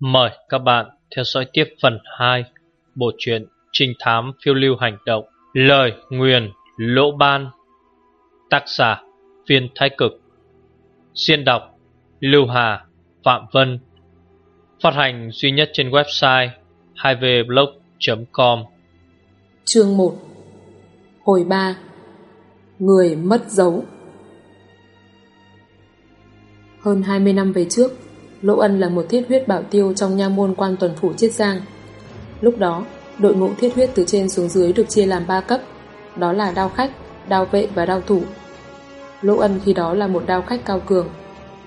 Mời các bạn theo dõi tiếp phần 2 bộ truyện Trinh thám phiêu lưu hành động, Lời nguyền lỗ ban, Tác giả Viên Thái Cực. Xuyên đọc Lưu Hà, Phạm Vân. Phát hành duy nhất trên website 2vblog.com Chương 1 Hồi 3 Người mất dấu. Hơn 20 năm về trước Lỗ Ân là một thiết huyết bảo tiêu trong nha môn quan tuần phủ Chiết Giang. Lúc đó, đội ngũ thiết huyết từ trên xuống dưới được chia làm 3 cấp, đó là đao khách, đao vệ và đao thủ. Lỗ Ân khi đó là một đao khách cao cường.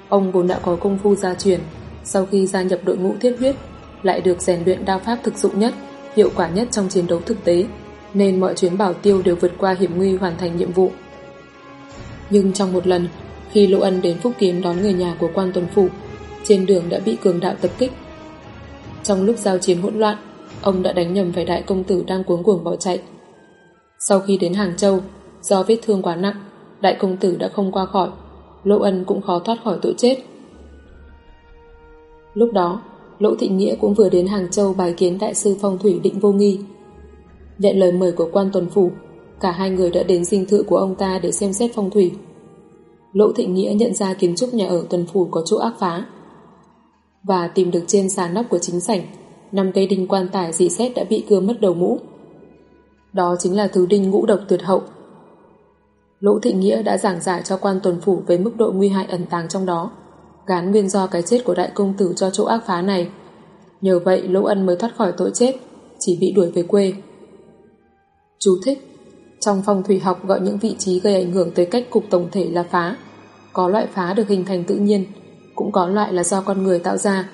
Ông vốn đã có công phu gia truyền, sau khi gia nhập đội ngũ thiết huyết, lại được rèn luyện đao pháp thực dụng nhất, hiệu quả nhất trong chiến đấu thực tế, nên mọi chuyến bảo tiêu đều vượt qua hiểm nguy hoàn thành nhiệm vụ. Nhưng trong một lần, khi Lỗ Ân đến Phúc Kiến đón người nhà của quan tuần phủ, trên đường đã bị cường đạo tập kích. Trong lúc giao chiến hỗn loạn, ông đã đánh nhầm phải đại công tử đang cuống cuồng bỏ chạy. Sau khi đến Hàng Châu, do vết thương quá nặng, đại công tử đã không qua khỏi, Lỗ Ân cũng khó thoát khỏi tội chết. Lúc đó, Lỗ Thị Nghĩa cũng vừa đến Hàng Châu bài kiến đại sư phong thủy định vô nghi. Nhận lời mời của quan tuần phủ, cả hai người đã đến dinh thự của ông ta để xem xét phong thủy. Lỗ Thị Nghĩa nhận ra kiến trúc nhà ở tuần phủ có chỗ ác phá, và tìm được trên sàn nóc của chính sảnh năm cây đinh quan tài dị xét đã bị cưa mất đầu mũ. Đó chính là thứ đinh ngũ độc tuyệt hậu. Lỗ Thị Nghĩa đã giảng giải cho quan tuần phủ về mức độ nguy hại ẩn tàng trong đó, gán nguyên do cái chết của đại công tử cho chỗ ác phá này. Nhờ vậy Lỗ Ân mới thoát khỏi tội chết, chỉ bị đuổi về quê. Chú thích Trong phong thủy học gọi những vị trí gây ảnh hưởng tới cách cục tổng thể là phá. Có loại phá được hình thành tự nhiên, cũng có loại là do con người tạo ra.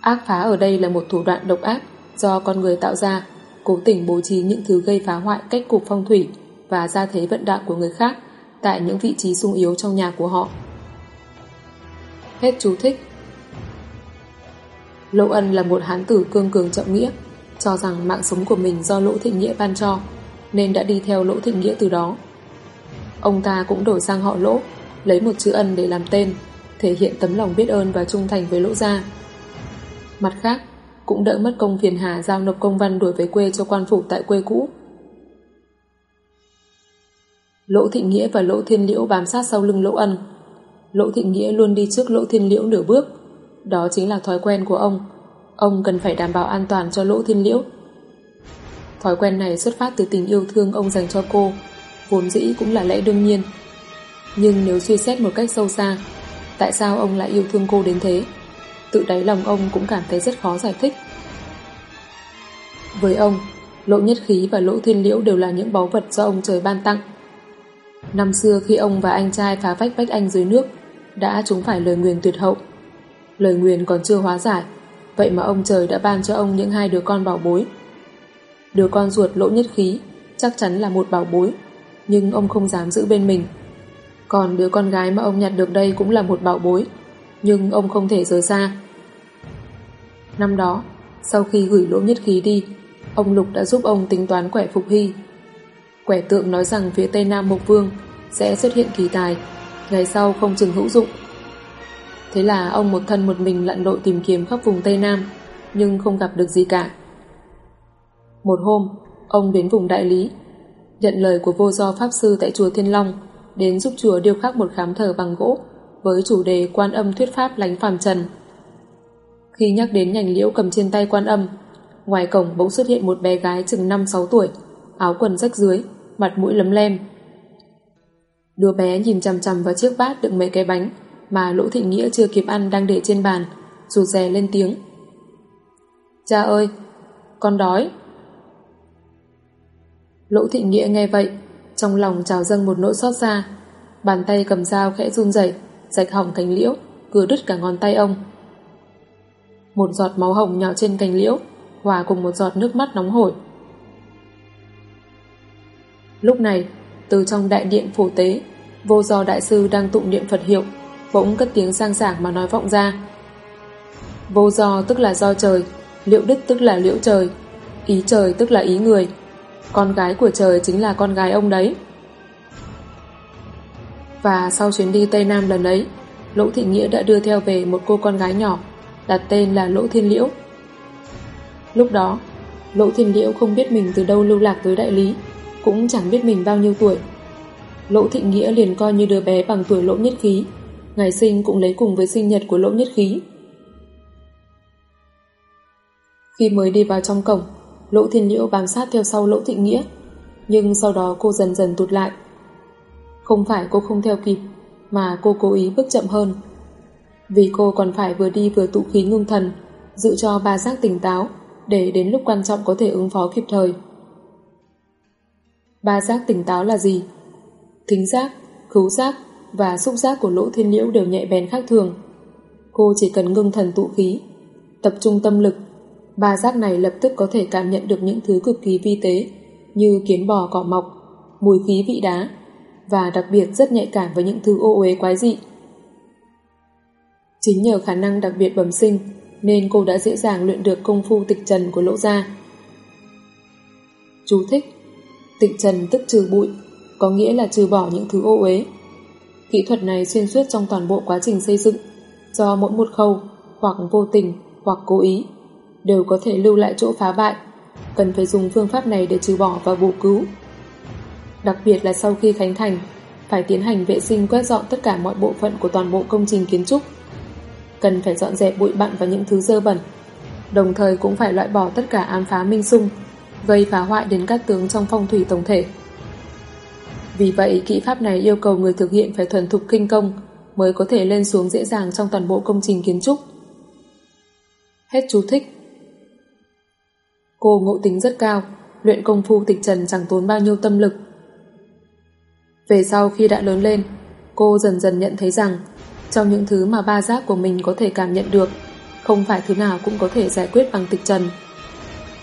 Ác phá ở đây là một thủ đoạn độc ác do con người tạo ra, cố tình bố trí những thứ gây phá hoại cách cục phong thủy và gia thế vận đạo của người khác tại những vị trí sung yếu trong nhà của họ. Hết chú thích Lỗ Ân là một hán tử cương cường trọng nghĩa, cho rằng mạng sống của mình do Lỗ Thịnh Nghĩa ban cho, nên đã đi theo Lỗ Thịnh Nghĩa từ đó. Ông ta cũng đổi sang họ Lỗ, lấy một chữ ân để làm tên, thể hiện tấm lòng biết ơn và trung thành với lỗ gia. Mặt khác, cũng đỡ mất công phiền hà giao nộp công văn đuổi về quê cho quan phủ tại quê cũ. Lỗ Thị Nghĩa và Lỗ Thiên Liễu bám sát sau lưng Lỗ Ân. Lỗ Thị Nghĩa luôn đi trước Lỗ Thiên Liễu nửa bước. Đó chính là thói quen của ông. Ông cần phải đảm bảo an toàn cho Lỗ Thiên Liễu. Thói quen này xuất phát từ tình yêu thương ông dành cho cô, vốn dĩ cũng là lẽ đương nhiên. Nhưng nếu suy xét một cách sâu xa, Tại sao ông lại yêu thương cô đến thế? Tự đáy lòng ông cũng cảm thấy rất khó giải thích. Với ông, lỗ nhất khí và lỗ thiên liễu đều là những báu vật do ông trời ban tặng. Năm xưa khi ông và anh trai phá vách bách anh dưới nước, đã trúng phải lời nguyền tuyệt hậu. Lời nguyền còn chưa hóa giải, vậy mà ông trời đã ban cho ông những hai đứa con bảo bối. Đứa con ruột lỗ nhất khí chắc chắn là một bảo bối, nhưng ông không dám giữ bên mình. Còn đứa con gái mà ông nhặt được đây cũng là một bảo bối, nhưng ông không thể rời xa. Năm đó, sau khi gửi lỗ nhất khí đi, ông Lục đã giúp ông tính toán quẻ phục hy. Quẻ tượng nói rằng phía tây nam Mộc Vương sẽ xuất hiện kỳ tài, ngày sau không chừng hữu dụng. Thế là ông một thân một mình lặn lội tìm kiếm khắp vùng Tây Nam, nhưng không gặp được gì cả. Một hôm, ông đến vùng Đại Lý, nhận lời của vô do Pháp Sư tại chùa Thiên Long, đến giúp chùa điêu khắc một khám thờ bằng gỗ với chủ đề quan âm thuyết pháp lánh phàm trần. Khi nhắc đến nhành liễu cầm trên tay quan âm, ngoài cổng bỗng xuất hiện một bé gái chừng 5-6 tuổi, áo quần rách dưới, mặt mũi lấm lem. Đứa bé nhìn chằm chằm vào chiếc bát đựng mấy cái bánh mà Lỗ Thị Nghĩa chưa kịp ăn đang để trên bàn, rụt rè lên tiếng. Cha ơi, con đói. Lỗ Thị Nghĩa nghe vậy, trong lòng trào dâng một nỗi xót xa, Bàn tay cầm dao khẽ run rẩy, Rạch hỏng cành liễu, Cưa đứt cả ngón tay ông. Một giọt máu hồng nhỏ trên cành liễu, Hòa cùng một giọt nước mắt nóng hổi. Lúc này, Từ trong đại điện phổ tế, Vô do đại sư đang tụng niệm Phật hiệu, Bỗng cất tiếng sang sảng mà nói vọng ra. Vô do tức là do trời, Liễu đức tức là liễu trời, Ý trời tức là ý người con gái của trời chính là con gái ông đấy. Và sau chuyến đi Tây Nam lần ấy, Lỗ Thị Nghĩa đã đưa theo về một cô con gái nhỏ, đặt tên là Lỗ Thiên Liễu. Lúc đó, Lỗ Thiên Liễu không biết mình từ đâu lưu lạc tới đại lý, cũng chẳng biết mình bao nhiêu tuổi. Lỗ Thị Nghĩa liền coi như đứa bé bằng tuổi Lỗ Nhất Khí, ngày sinh cũng lấy cùng với sinh nhật của Lỗ Nhất Khí. Khi mới đi vào trong cổng, Lỗ Thiên Liễu bám sát theo sau Lỗ Thị Nghĩa, nhưng sau đó cô dần dần tụt lại. Không phải cô không theo kịp, mà cô cố ý bước chậm hơn. Vì cô còn phải vừa đi vừa tụ khí ngưng thần, giữ cho ba giác tỉnh táo, để đến lúc quan trọng có thể ứng phó kịp thời. Ba giác tỉnh táo là gì? Thính giác, khứu giác và xúc giác của lỗ thiên liễu đều nhẹ bén khác thường. Cô chỉ cần ngưng thần tụ khí, tập trung tâm lực, ba giác này lập tức có thể cảm nhận được những thứ cực kỳ vi tế như kiến bò cỏ mọc, mùi khí vị đá và đặc biệt rất nhạy cảm với những thứ ô uế quái dị. Chính nhờ khả năng đặc biệt bẩm sinh nên cô đã dễ dàng luyện được công phu tịch trần của lỗ gia. Chú thích Tịch trần tức trừ bụi có nghĩa là trừ bỏ những thứ ô uế. Kỹ thuật này xuyên suốt trong toàn bộ quá trình xây dựng do mỗi một khâu hoặc vô tình hoặc cố ý đều có thể lưu lại chỗ phá bại cần phải dùng phương pháp này để trừ bỏ và bổ cứu. Đặc biệt là sau khi khánh thành phải tiến hành vệ sinh quét dọn tất cả mọi bộ phận của toàn bộ công trình kiến trúc cần phải dọn dẹp bụi bặn và những thứ dơ bẩn đồng thời cũng phải loại bỏ tất cả ám phá minh sung gây phá hoại đến các tướng trong phong thủy tổng thể. Vì vậy, kỹ pháp này yêu cầu người thực hiện phải thuần thục kinh công mới có thể lên xuống dễ dàng trong toàn bộ công trình kiến trúc. Hết chú thích. Cô ngộ tính rất cao, luyện công phu tịch trần chẳng tốn bao nhiêu tâm lực. Về sau khi đã lớn lên, cô dần dần nhận thấy rằng trong những thứ mà ba giác của mình có thể cảm nhận được, không phải thứ nào cũng có thể giải quyết bằng tịch trần.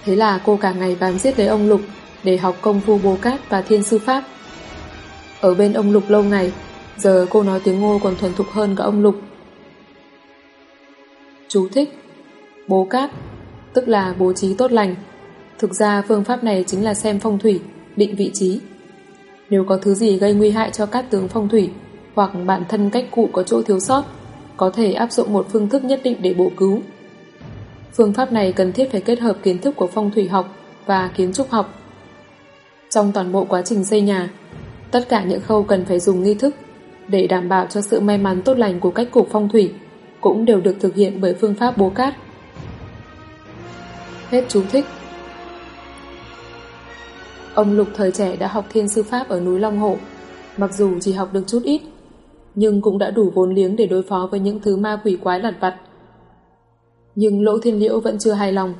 Thế là cô cả ngày bám giết lấy ông Lục để học công phu bố cát và thiên sư pháp. Ở bên ông Lục lâu ngày, giờ cô nói tiếng ngô còn thuần thục hơn cả ông Lục. Chú thích Bố cát, tức là bố trí tốt lành. Thực ra phương pháp này chính là xem phong thủy, định vị trí. Nếu có thứ gì gây nguy hại cho các tướng phong thủy hoặc bản thân cách cụ có chỗ thiếu sót, có thể áp dụng một phương thức nhất định để bổ cứu. Phương pháp này cần thiết phải kết hợp kiến thức của phong thủy học và kiến trúc học. Trong toàn bộ quá trình xây nhà, tất cả những khâu cần phải dùng nghi thức để đảm bảo cho sự may mắn tốt lành của cách cục phong thủy cũng đều được thực hiện bởi phương pháp bố cát. Hết chú thích Ông Lục thời trẻ đã học thiên sư pháp ở núi Long Hổ mặc dù chỉ học được chút ít nhưng cũng đã đủ vốn liếng để đối phó với những thứ ma quỷ quái lặt vặt. Nhưng Lỗ Thiên Liễu vẫn chưa hài lòng,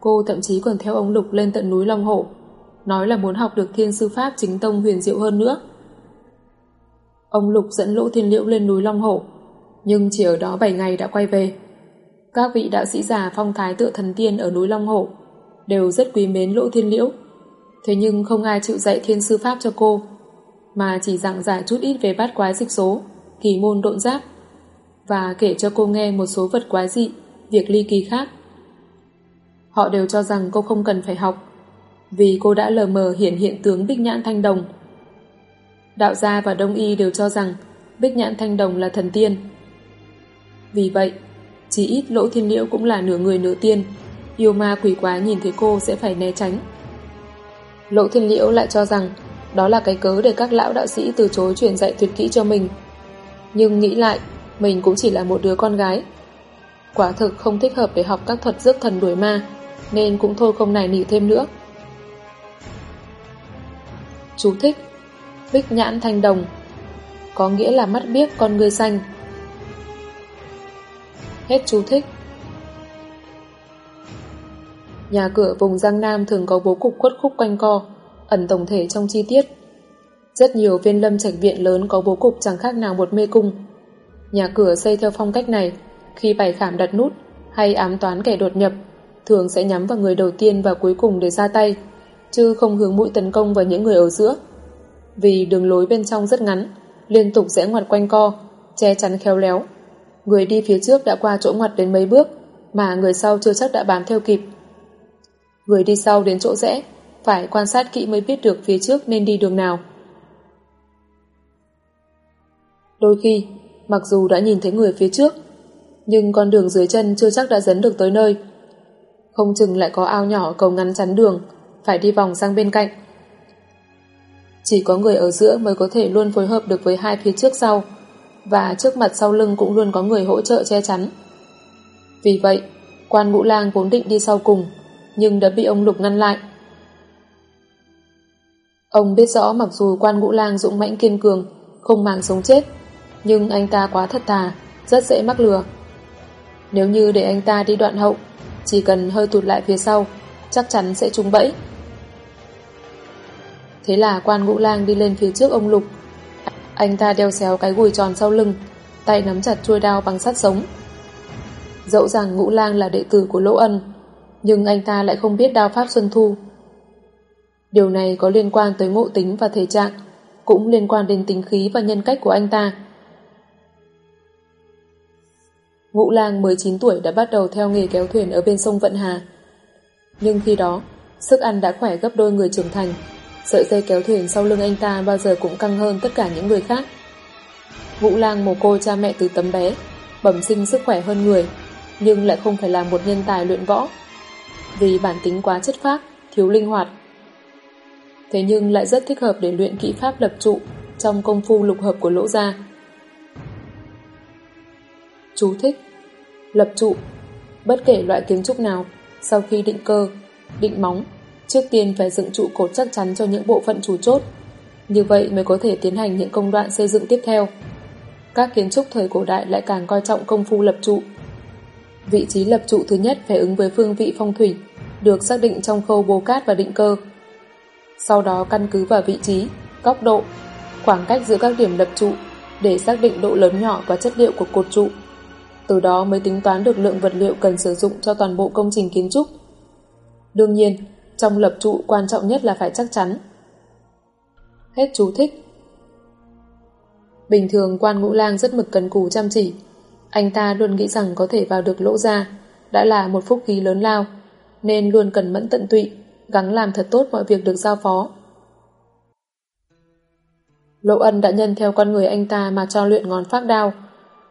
cô thậm chí còn theo ông Lục lên tận núi Long Hổ, nói là muốn học được thiên sư pháp chính tông huyền diệu hơn nữa. Ông Lục dẫn Lỗ Thiên Liễu lên núi Long Hổ, nhưng chỉ ở đó 7 ngày đã quay về. Các vị đạo sĩ già phong thái tựa thần tiên ở núi Long Hổ đều rất quý mến Lỗ Thiên Liễu, thế nhưng không ai chịu dạy thiên sư pháp cho cô, mà chỉ giảng giải chút ít về bát quái dịch số kỳ môn độn giáp và kể cho cô nghe một số vật quái dị, việc ly kỳ khác. Họ đều cho rằng cô không cần phải học vì cô đã lờ mờ hiển hiện tướng Bích Nhãn Thanh Đồng. Đạo gia và Đông Y đều cho rằng Bích Nhãn Thanh Đồng là thần tiên. Vì vậy, chỉ ít Lỗ Thiên Liễu cũng là nửa người nửa tiên, yêu ma quỷ quái nhìn thấy cô sẽ phải né tránh. Lỗ Thiên Liễu lại cho rằng đó là cái cớ để các lão đạo sĩ từ chối truyền dạy tuyệt kỹ cho mình nhưng nghĩ lại, mình cũng chỉ là một đứa con gái. Quả thực không thích hợp để học các thuật rước thần đuổi ma, nên cũng thôi không nài nỉ thêm nữa. Chú thích Bích nhãn thanh đồng Có nghĩa là mắt biếc con ngươi xanh Hết chú thích Nhà cửa vùng Giang Nam thường có bố cục khuất khúc quanh co, ẩn tổng thể trong chi tiết. Rất nhiều viên lâm trạch viện lớn có bố cục chẳng khác nào một mê cung. Nhà cửa xây theo phong cách này, khi bài khảm đặt nút hay ám toán kẻ đột nhập, thường sẽ nhắm vào người đầu tiên và cuối cùng để ra tay, chứ không hướng mũi tấn công vào những người ở giữa. Vì đường lối bên trong rất ngắn, liên tục rẽ ngoặt quanh co, che chắn khéo léo. Người đi phía trước đã qua chỗ ngoặt đến mấy bước, mà người sau chưa chắc đã bám theo kịp. Người đi sau đến chỗ rẽ, phải quan sát kỹ mới biết được phía trước nên đi đường nào. Đôi khi, mặc dù đã nhìn thấy người phía trước, Nhưng con đường dưới chân chưa chắc đã dẫn được tới nơi. Không chừng lại có ao nhỏ cầu ngắn chắn đường, phải đi vòng sang bên cạnh. Chỉ có người ở giữa mới có thể luôn phối hợp được với hai phía trước sau, và trước mặt sau lưng cũng luôn có người hỗ trợ che chắn. Vì vậy, quan ngũ lang vốn định đi sau cùng, nhưng đã bị ông Lục ngăn lại. Ông biết rõ mặc dù quan ngũ lang dũng mãnh kiên cường, không màng sống chết, nhưng anh ta quá thật thà, rất dễ mắc lừa. Nếu như để anh ta đi đoạn hậu, chỉ cần hơi tụt lại phía sau, chắc chắn sẽ trúng bẫy. Thế là quan ngũ lang đi lên phía trước ông Lục. Anh ta đeo xéo cái gùi tròn sau lưng, tay nắm chặt chuôi đao bằng sắt sống. Dẫu rằng ngũ lang là đệ tử của Lỗ Ân, nhưng anh ta lại không biết đao pháp Xuân Thu. Điều này có liên quan tới ngộ tính và thể trạng, cũng liên quan đến tính khí và nhân cách của anh ta. Ngũ lang 19 tuổi đã bắt đầu theo nghề kéo thuyền ở bên sông Vận Hà. Nhưng khi đó, sức ăn đã khỏe gấp đôi người trưởng thành. Sợi dây kéo thuyền sau lưng anh ta bao giờ cũng căng hơn tất cả những người khác. Ngũ lang mồ côi cha mẹ từ tấm bé, bẩm sinh sức khỏe hơn người, nhưng lại không phải là một nhân tài luyện võ. Vì bản tính quá chất phác, thiếu linh hoạt. Thế nhưng lại rất thích hợp để luyện kỹ pháp lập trụ trong công phu lục hợp của lỗ gia. Chú thích. Lập trụ. Bất kể loại kiến trúc nào Sau khi định cơ, định móng Trước tiên phải dựng trụ cột chắc chắn cho những bộ phận chủ chốt. Như vậy mới có thể tiến hành những công đoạn xây dựng tiếp theo. Các kiến trúc thời cổ đại lại càng coi trọng công phu lập trụ. Vị trí lập trụ thứ nhất phải ứng với phương vị phong thủy được xác định trong khâu bố cát và định cơ. Sau đó căn cứ vào vị trí, góc độ, khoảng cách giữa các điểm lập trụ để xác định độ lớn nhỏ và chất liệu của cột trụ từ đó mới tính toán được lượng vật liệu cần sử dụng cho toàn bộ công trình kiến trúc. Đương nhiên, trong lập trụ quan trọng nhất là phải chắc chắn. Hết chú thích. Bình thường quan ngũ lang rất mực cần cù chăm chỉ. Anh ta luôn nghĩ rằng có thể vào được lỗ ra, đã là một phúc khí lớn lao, nên luôn cần mẫn tận tụy, gắng làm thật tốt mọi việc được giao phó. Lộ ân đã nhân theo con người anh ta mà cho luyện ngón pháp đao,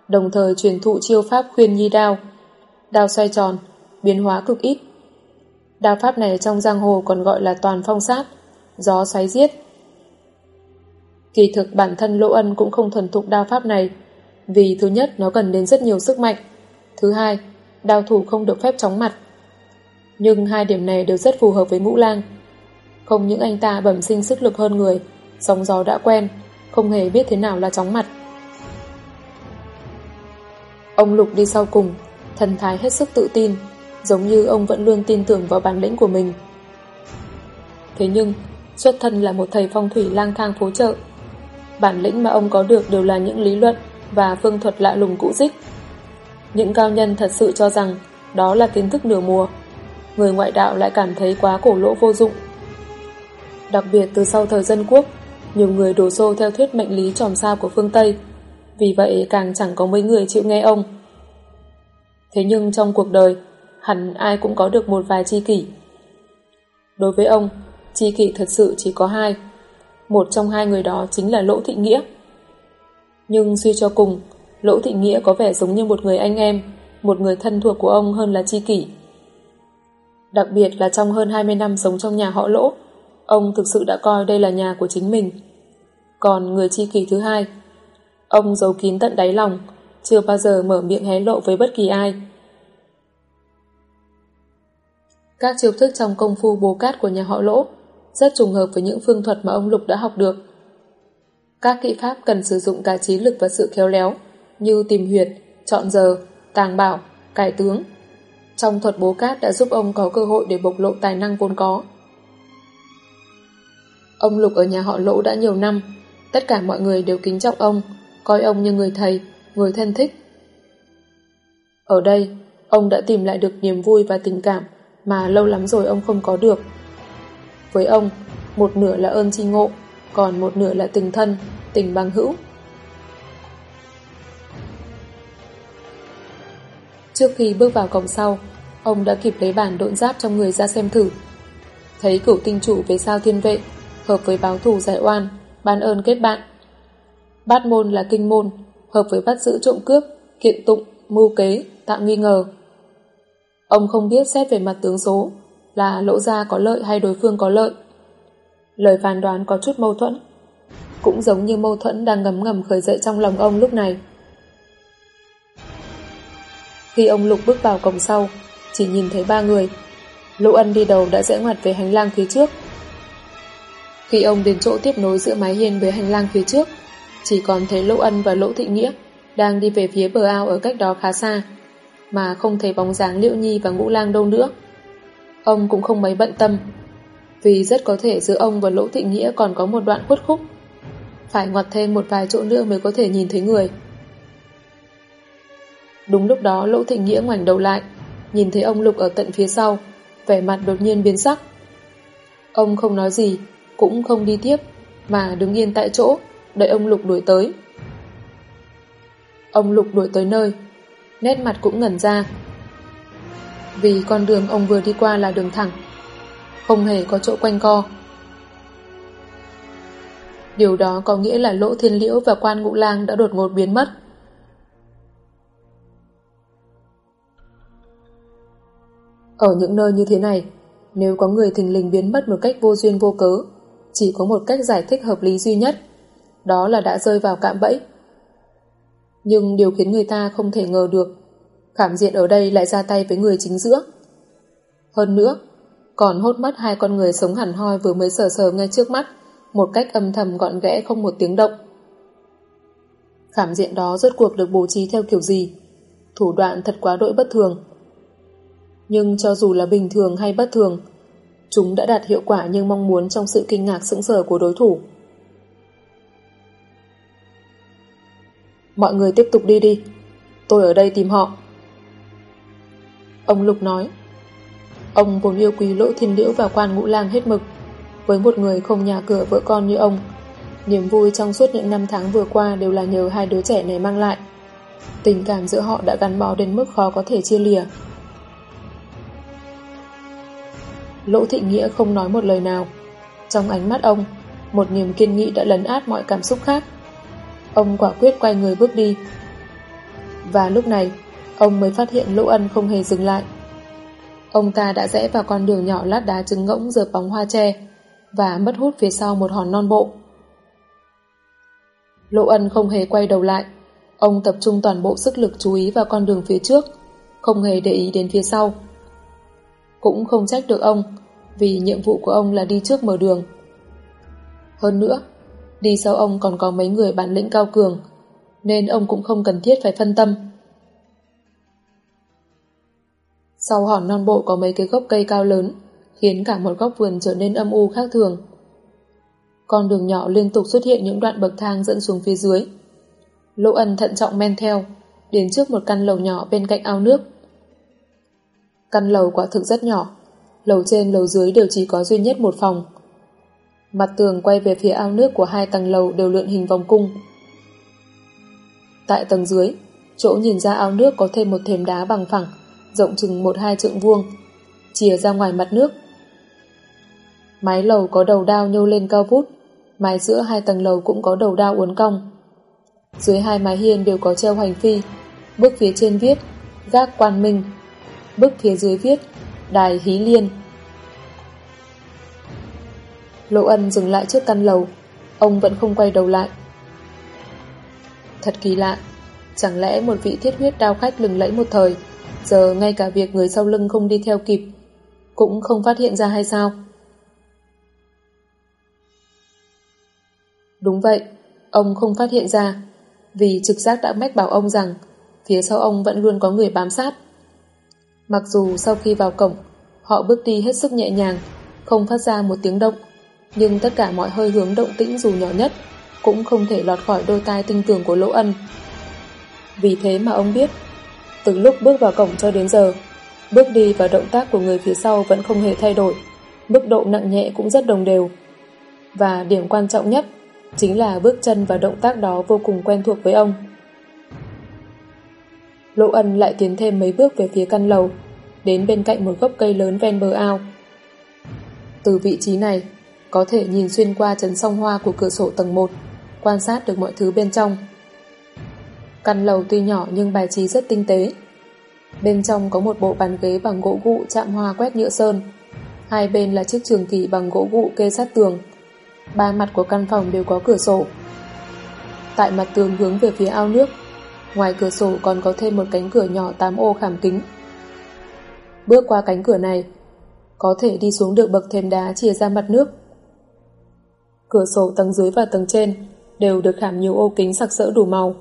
đồng thời truyền thụ chiêu pháp khuyên nhi đao. Đao xoay tròn, biến hóa cực ít. Đao pháp này trong giang hồ còn gọi là toàn phong sát, gió xoáy giết. Kỳ thực bản thân Lỗ Ân cũng không thuần thục đao pháp này, vì thứ nhất nó cần đến rất nhiều sức mạnh, thứ hai, đao thủ không được phép chóng mặt. Nhưng hai điểm này đều rất phù hợp với Ngũ Lang. Không những anh ta bẩm sinh sức lực hơn người, sóng gió đã quen, không hề biết thế nào là chóng mặt. Ông Lục đi sau cùng, thần thái hết sức tự tin, giống như ông vẫn luôn tin tưởng vào bản lĩnh của mình. Thế nhưng, xuất thân là một thầy phong thủy lang thang phố chợ. Bản lĩnh mà ông có được đều là những lý luận và phương thuật lạ lùng cũ dích. Những cao nhân thật sự cho rằng đó là kiến thức nửa mùa. Người ngoại đạo lại cảm thấy quá cổ lỗ vô dụng. Đặc biệt từ sau thời dân quốc, nhiều người đổ xô theo thuyết mệnh lý tròm sao của phương Tây, vì vậy càng chẳng có mấy người chịu nghe ông. Thế nhưng trong cuộc đời, hẳn ai cũng có được một vài chi kỷ. Đối với ông, chi kỷ thật sự chỉ có hai. Một trong hai người đó chính là Lỗ Thị Nghĩa. Nhưng suy cho cùng, Lỗ Thị Nghĩa có vẻ giống như một người anh em, một người thân thuộc của ông hơn là chi kỷ. Đặc biệt là trong hơn 20 năm sống trong nhà họ Lỗ, ông thực sự đã coi đây là nhà của chính mình. Còn người chi kỷ thứ hai Ông giấu kín tận đáy lòng, chưa bao giờ mở miệng hé lộ với bất kỳ ai. Các chiêu thức trong công phu bố cát của nhà họ lỗ rất trùng hợp với những phương thuật mà ông Lục đã học được. Các kỹ pháp cần sử dụng cả trí lực và sự khéo léo như tìm huyệt, chọn giờ, tàng bảo, cải tướng. Trong thuật bố cát đã giúp ông có cơ hội để bộc lộ tài năng vốn có. Ông Lục ở nhà họ lỗ đã nhiều năm, tất cả mọi người đều kính trọng ông, coi ông như người thầy, người thân thích. Ở đây, ông đã tìm lại được niềm vui và tình cảm mà lâu lắm rồi ông không có được. Với ông, một nửa là ơn tri ngộ, còn một nửa là tình thân, tình bằng hữu. Trước khi bước vào cổng sau, ông đã kịp lấy bản độn giáp trong người ra xem thử. Thấy cửu tinh chủ về sao thiên vệ, hợp với báo thù giải oan, ban ơn kết bạn. Bát môn là kinh môn, hợp với bắt giữ trộm cướp, kiện tụng, mưu kế, tạo nghi ngờ. Ông không biết xét về mặt tướng số là lỗ gia có lợi hay đối phương có lợi. Lời phán đoán có chút mâu thuẫn, cũng giống như mâu thuẫn đang ngấm ngầm khởi dậy trong lòng ông lúc này. Khi ông Lục bước vào cổng sau, chỉ nhìn thấy ba người. Lỗ Ân đi đầu đã rẽ ngoặt về hành lang phía trước. Khi ông đến chỗ tiếp nối giữa mái hiên với hành lang phía trước, chỉ còn thấy Lỗ Ân và Lỗ Thị Nghĩa đang đi về phía bờ ao ở cách đó khá xa, mà không thấy bóng dáng Liễu Nhi và Ngũ Lang đâu nữa. Ông cũng không mấy bận tâm, vì rất có thể giữa ông và Lỗ Thị Nghĩa còn có một đoạn khuất khúc. Phải ngoặt thêm một vài chỗ nữa mới có thể nhìn thấy người. Đúng lúc đó Lỗ Thị Nghĩa ngoảnh đầu lại, nhìn thấy ông Lục ở tận phía sau, vẻ mặt đột nhiên biến sắc. Ông không nói gì, cũng không đi tiếp, mà đứng yên tại chỗ, đợi ông Lục đuổi tới. Ông Lục đuổi tới nơi, nét mặt cũng ngẩn ra. Vì con đường ông vừa đi qua là đường thẳng, không hề có chỗ quanh co. Điều đó có nghĩa là lỗ thiên liễu và quan ngũ lang đã đột ngột biến mất. Ở những nơi như thế này, nếu có người thình lình biến mất một cách vô duyên vô cớ, chỉ có một cách giải thích hợp lý duy nhất, đó là đã rơi vào cạm bẫy. Nhưng điều khiến người ta không thể ngờ được, khảm diện ở đây lại ra tay với người chính giữa. Hơn nữa, còn hốt mất hai con người sống hẳn hoi vừa mới sờ sờ ngay trước mắt, một cách âm thầm gọn gẽ không một tiếng động. Khảm diện đó rốt cuộc được bố trí theo kiểu gì? Thủ đoạn thật quá đội bất thường. Nhưng cho dù là bình thường hay bất thường, chúng đã đạt hiệu quả như mong muốn trong sự kinh ngạc sững sờ của đối thủ. Mọi người tiếp tục đi đi, tôi ở đây tìm họ. Ông Lục nói, ông vốn yêu quý lỗ thiên liễu và quan ngũ lang hết mực. Với một người không nhà cửa vợ con như ông, niềm vui trong suốt những năm tháng vừa qua đều là nhờ hai đứa trẻ này mang lại. Tình cảm giữa họ đã gắn bó đến mức khó có thể chia lìa. Lỗ Thị Nghĩa không nói một lời nào. Trong ánh mắt ông, một niềm kiên nghị đã lấn át mọi cảm xúc khác. Ông quả quyết quay người bước đi. Và lúc này, ông mới phát hiện Lỗ Ân không hề dừng lại. Ông ta đã rẽ vào con đường nhỏ lát đá trứng ngỗng dợp bóng hoa tre và mất hút phía sau một hòn non bộ. Lỗ Ân không hề quay đầu lại. Ông tập trung toàn bộ sức lực chú ý vào con đường phía trước, không hề để ý đến phía sau. Cũng không trách được ông, vì nhiệm vụ của ông là đi trước mở đường. Hơn nữa, đi sau ông còn có mấy người bản lĩnh cao cường, nên ông cũng không cần thiết phải phân tâm. Sau hòn non bộ có mấy cái gốc cây cao lớn, khiến cả một góc vườn trở nên âm u khác thường. Con đường nhỏ liên tục xuất hiện những đoạn bậc thang dẫn xuống phía dưới. Lỗ ân thận trọng men theo, đến trước một căn lầu nhỏ bên cạnh ao nước. Căn lầu quả thực rất nhỏ, lầu trên lầu dưới đều chỉ có duy nhất một phòng. Mặt tường quay về phía ao nước của hai tầng lầu đều lượn hình vòng cung. Tại tầng dưới, chỗ nhìn ra ao nước có thêm một thềm đá bằng phẳng, rộng chừng một hai trượng vuông, chìa ra ngoài mặt nước. Mái lầu có đầu đao nhô lên cao vút, mái giữa hai tầng lầu cũng có đầu đao uốn cong. Dưới hai mái hiên đều có treo hoành phi, bước phía trên viết Gác Quan Minh, bước phía dưới viết Đài Hí Liên. Lộ ân dừng lại trước căn lầu, ông vẫn không quay đầu lại. Thật kỳ lạ, chẳng lẽ một vị thiết huyết đao khách lừng lẫy một thời, giờ ngay cả việc người sau lưng không đi theo kịp, cũng không phát hiện ra hay sao? Đúng vậy, ông không phát hiện ra, vì trực giác đã mách bảo ông rằng phía sau ông vẫn luôn có người bám sát. Mặc dù sau khi vào cổng, họ bước đi hết sức nhẹ nhàng, không phát ra một tiếng động, nhưng tất cả mọi hơi hướng động tĩnh dù nhỏ nhất cũng không thể lọt khỏi đôi tai tinh tường của Lỗ Ân. Vì thế mà ông biết, từ lúc bước vào cổng cho đến giờ, bước đi và động tác của người phía sau vẫn không hề thay đổi, mức độ nặng nhẹ cũng rất đồng đều. Và điểm quan trọng nhất chính là bước chân và động tác đó vô cùng quen thuộc với ông. Lỗ ân lại tiến thêm mấy bước về phía căn lầu, đến bên cạnh một gốc cây lớn ven bờ ao. Từ vị trí này, có thể nhìn xuyên qua chấn song hoa của cửa sổ tầng 1, quan sát được mọi thứ bên trong. Căn lầu tuy nhỏ nhưng bài trí rất tinh tế. Bên trong có một bộ bàn ghế bằng gỗ gụ chạm hoa quét nhựa sơn. Hai bên là chiếc trường kỷ bằng gỗ gụ kê sát tường. Ba mặt của căn phòng đều có cửa sổ. Tại mặt tường hướng về phía ao nước, ngoài cửa sổ còn có thêm một cánh cửa nhỏ tám ô khảm kính. Bước qua cánh cửa này, có thể đi xuống được bậc thềm đá chia ra mặt nước. Cửa sổ tầng dưới và tầng trên đều được khảm nhiều ô kính sặc sỡ đủ màu.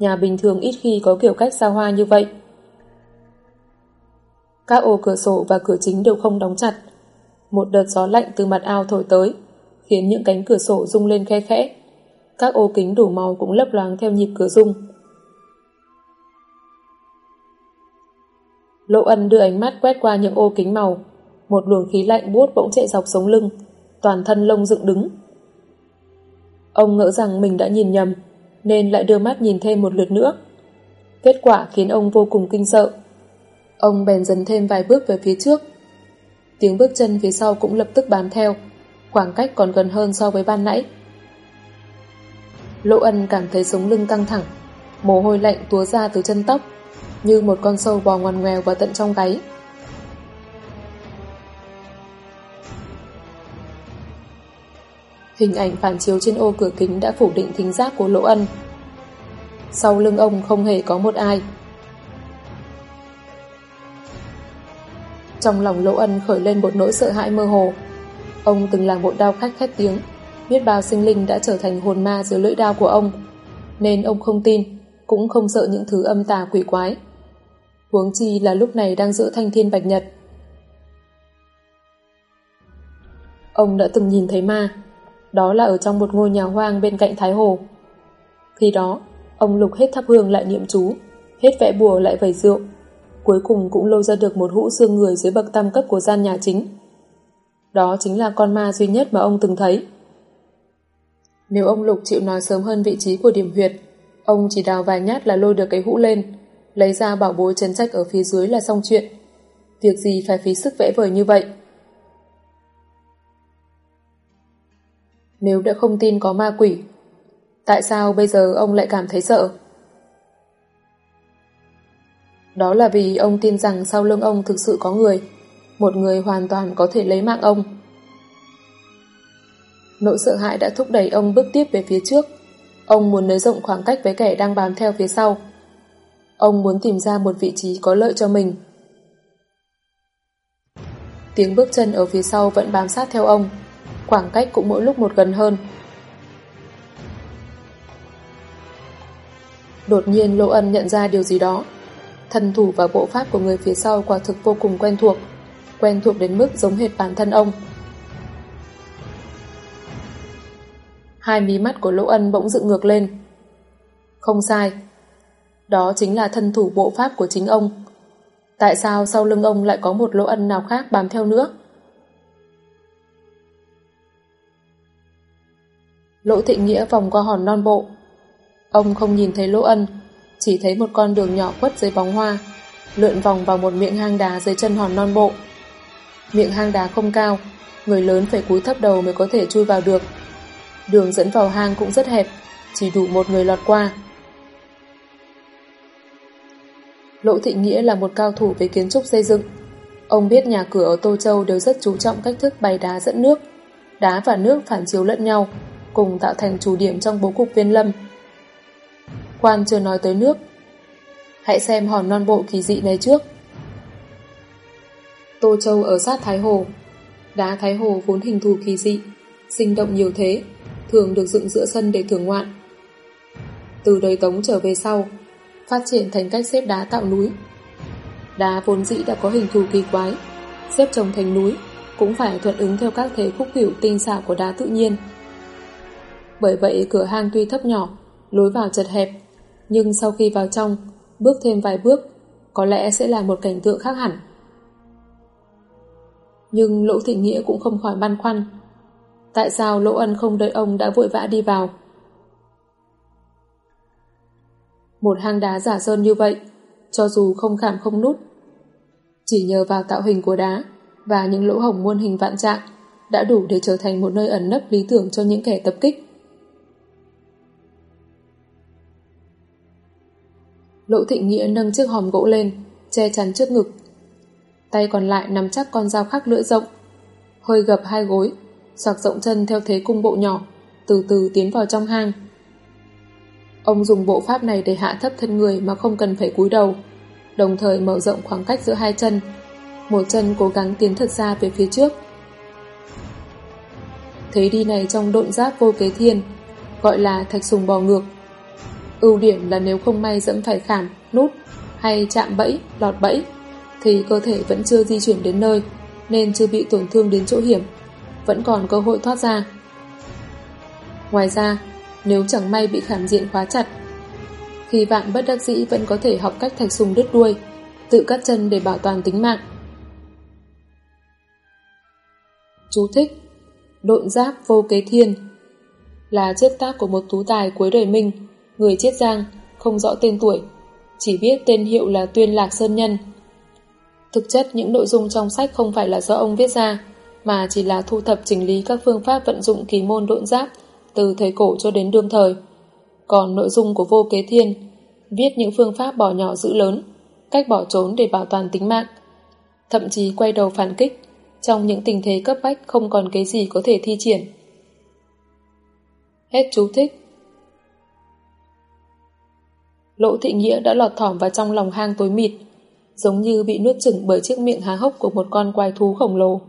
Nhà bình thường ít khi có kiểu cách xa hoa như vậy. Các ô cửa sổ và cửa chính đều không đóng chặt. Một đợt gió lạnh từ mặt ao thổi tới, khiến những cánh cửa sổ rung lên khe khẽ. Các ô kính đủ màu cũng lấp loáng theo nhịp cửa rung. Lộ ân đưa ánh mắt quét qua những ô kính màu. Một luồng khí lạnh buốt bỗng chạy dọc sống lưng, toàn thân lông dựng đứng. Ông ngỡ rằng mình đã nhìn nhầm, nên lại đưa mắt nhìn thêm một lượt nữa. Kết quả khiến ông vô cùng kinh sợ. Ông bèn dần thêm vài bước về phía trước. Tiếng bước chân phía sau cũng lập tức bám theo, khoảng cách còn gần hơn so với ban nãy. Lộ ân cảm thấy sống lưng căng thẳng, mồ hôi lạnh túa ra từ chân tóc, như một con sâu bò ngoằn ngoèo vào tận trong gáy. Hình ảnh phản chiếu trên ô cửa kính đã phủ định thính giác của Lỗ Ân. Sau lưng ông không hề có một ai. Trong lòng Lỗ Ân khởi lên một nỗi sợ hãi mơ hồ. Ông từng là một đao khách khét tiếng, biết bao sinh linh đã trở thành hồn ma dưới lưỡi đao của ông, nên ông không tin, cũng không sợ những thứ âm tà quỷ quái. Huống chi là lúc này đang giữa thanh thiên bạch nhật. Ông đã từng nhìn thấy ma, đó là ở trong một ngôi nhà hoang bên cạnh Thái Hồ. Khi đó, ông lục hết thắp hương lại niệm chú, hết vẽ bùa lại vẩy rượu, cuối cùng cũng lôi ra được một hũ xương người dưới bậc tam cấp của gian nhà chính. Đó chính là con ma duy nhất mà ông từng thấy. Nếu ông Lục chịu nói sớm hơn vị trí của điểm huyệt, ông chỉ đào vài nhát là lôi được cái hũ lên, lấy ra bảo bối chấn trách ở phía dưới là xong chuyện. Việc gì phải phí sức vẽ vời như vậy? Nếu đã không tin có ma quỷ, tại sao bây giờ ông lại cảm thấy sợ? Đó là vì ông tin rằng sau lưng ông thực sự có người, một người hoàn toàn có thể lấy mạng ông. Nỗi sợ hãi đã thúc đẩy ông bước tiếp về phía trước. Ông muốn nới rộng khoảng cách với kẻ đang bám theo phía sau. Ông muốn tìm ra một vị trí có lợi cho mình. Tiếng bước chân ở phía sau vẫn bám sát theo ông khoảng cách cũng mỗi lúc một gần hơn. Đột nhiên Lô Ân nhận ra điều gì đó. Thân thủ và bộ pháp của người phía sau quả thực vô cùng quen thuộc, quen thuộc đến mức giống hệt bản thân ông. Hai mí mắt của Lỗ Ân bỗng dựng ngược lên. Không sai. Đó chính là thân thủ bộ pháp của chính ông. Tại sao sau lưng ông lại có một Lỗ Ân nào khác bám theo nữa? Lỗ Thịnh Nghĩa vòng qua hòn non bộ. Ông không nhìn thấy Lỗ Ân, chỉ thấy một con đường nhỏ quất dưới bóng hoa, lượn vòng vào một miệng hang đá dưới chân hòn non bộ. Miệng hang đá không cao, người lớn phải cúi thấp đầu mới có thể chui vào được. Đường dẫn vào hang cũng rất hẹp, chỉ đủ một người lọt qua. Lỗ Thịnh Nghĩa là một cao thủ về kiến trúc xây dựng. Ông biết nhà cửa ở Tô Châu đều rất chú trọng cách thức bày đá dẫn nước. Đá và nước phản chiếu lẫn nhau, cùng tạo thành chủ điểm trong bố cục viên lâm. Quan chưa nói tới nước. Hãy xem hòn non bộ kỳ dị này trước. Tô Châu ở sát Thái Hồ. Đá Thái Hồ vốn hình thù kỳ dị, sinh động nhiều thế, thường được dựng giữa sân để thưởng ngoạn. Từ đời Tống trở về sau, phát triển thành cách xếp đá tạo núi. Đá vốn dĩ đã có hình thù kỳ quái, xếp chồng thành núi, cũng phải thuận ứng theo các thế khúc hiểu tinh xảo của đá tự nhiên. Bởi vậy cửa hang tuy thấp nhỏ, lối vào chật hẹp, nhưng sau khi vào trong, bước thêm vài bước, có lẽ sẽ là một cảnh tượng khác hẳn. Nhưng Lỗ Thị Nghĩa cũng không khỏi băn khoăn. Tại sao Lỗ Ân không đợi ông đã vội vã đi vào? Một hang đá giả sơn như vậy, cho dù không khảm không nút, chỉ nhờ vào tạo hình của đá và những lỗ hổng muôn hình vạn trạng đã đủ để trở thành một nơi ẩn nấp lý tưởng cho những kẻ tập kích. Lỗ thịnh Nghĩa nâng chiếc hòm gỗ lên, che chắn trước ngực. Tay còn lại nắm chắc con dao khắc lưỡi rộng, hơi gập hai gối, xoạc rộng chân theo thế cung bộ nhỏ, từ từ tiến vào trong hang. Ông dùng bộ pháp này để hạ thấp thân người mà không cần phải cúi đầu, đồng thời mở rộng khoảng cách giữa hai chân. Một chân cố gắng tiến thật xa về phía trước. Thế đi này trong độn giáp vô kế thiên, gọi là thạch sùng bò ngược. Ưu điểm là nếu không may dẫm phải khảm, nút hay chạm bẫy, lọt bẫy, thì cơ thể vẫn chưa di chuyển đến nơi, nên chưa bị tổn thương đến chỗ hiểm, vẫn còn cơ hội thoát ra. Ngoài ra, nếu chẳng may bị khảm diện khóa chặt, khi vạn bất đắc dĩ vẫn có thể học cách thạch sùng đứt đuôi, tự cắt chân để bảo toàn tính mạng. Chú thích Độn giáp vô kế thiên là chiếc tác của một tú tài cuối đời Minh, người chiết giang, không rõ tên tuổi, chỉ biết tên hiệu là Tuyên Lạc Sơn Nhân. Thực chất những nội dung trong sách không phải là do ông viết ra, mà chỉ là thu thập chỉnh lý các phương pháp vận dụng kỳ môn độn giáp từ thời cổ cho đến đương thời. Còn nội dung của vô kế thiên, viết những phương pháp bỏ nhỏ giữ lớn, cách bỏ trốn để bảo toàn tính mạng, thậm chí quay đầu phản kích trong những tình thế cấp bách không còn cái gì có thể thi triển. Hết chú thích. Lỗ thị nghĩa đã lọt thỏm vào trong lòng hang tối mịt, giống như bị nuốt chửng bởi chiếc miệng há hốc của một con quái thú khổng lồ.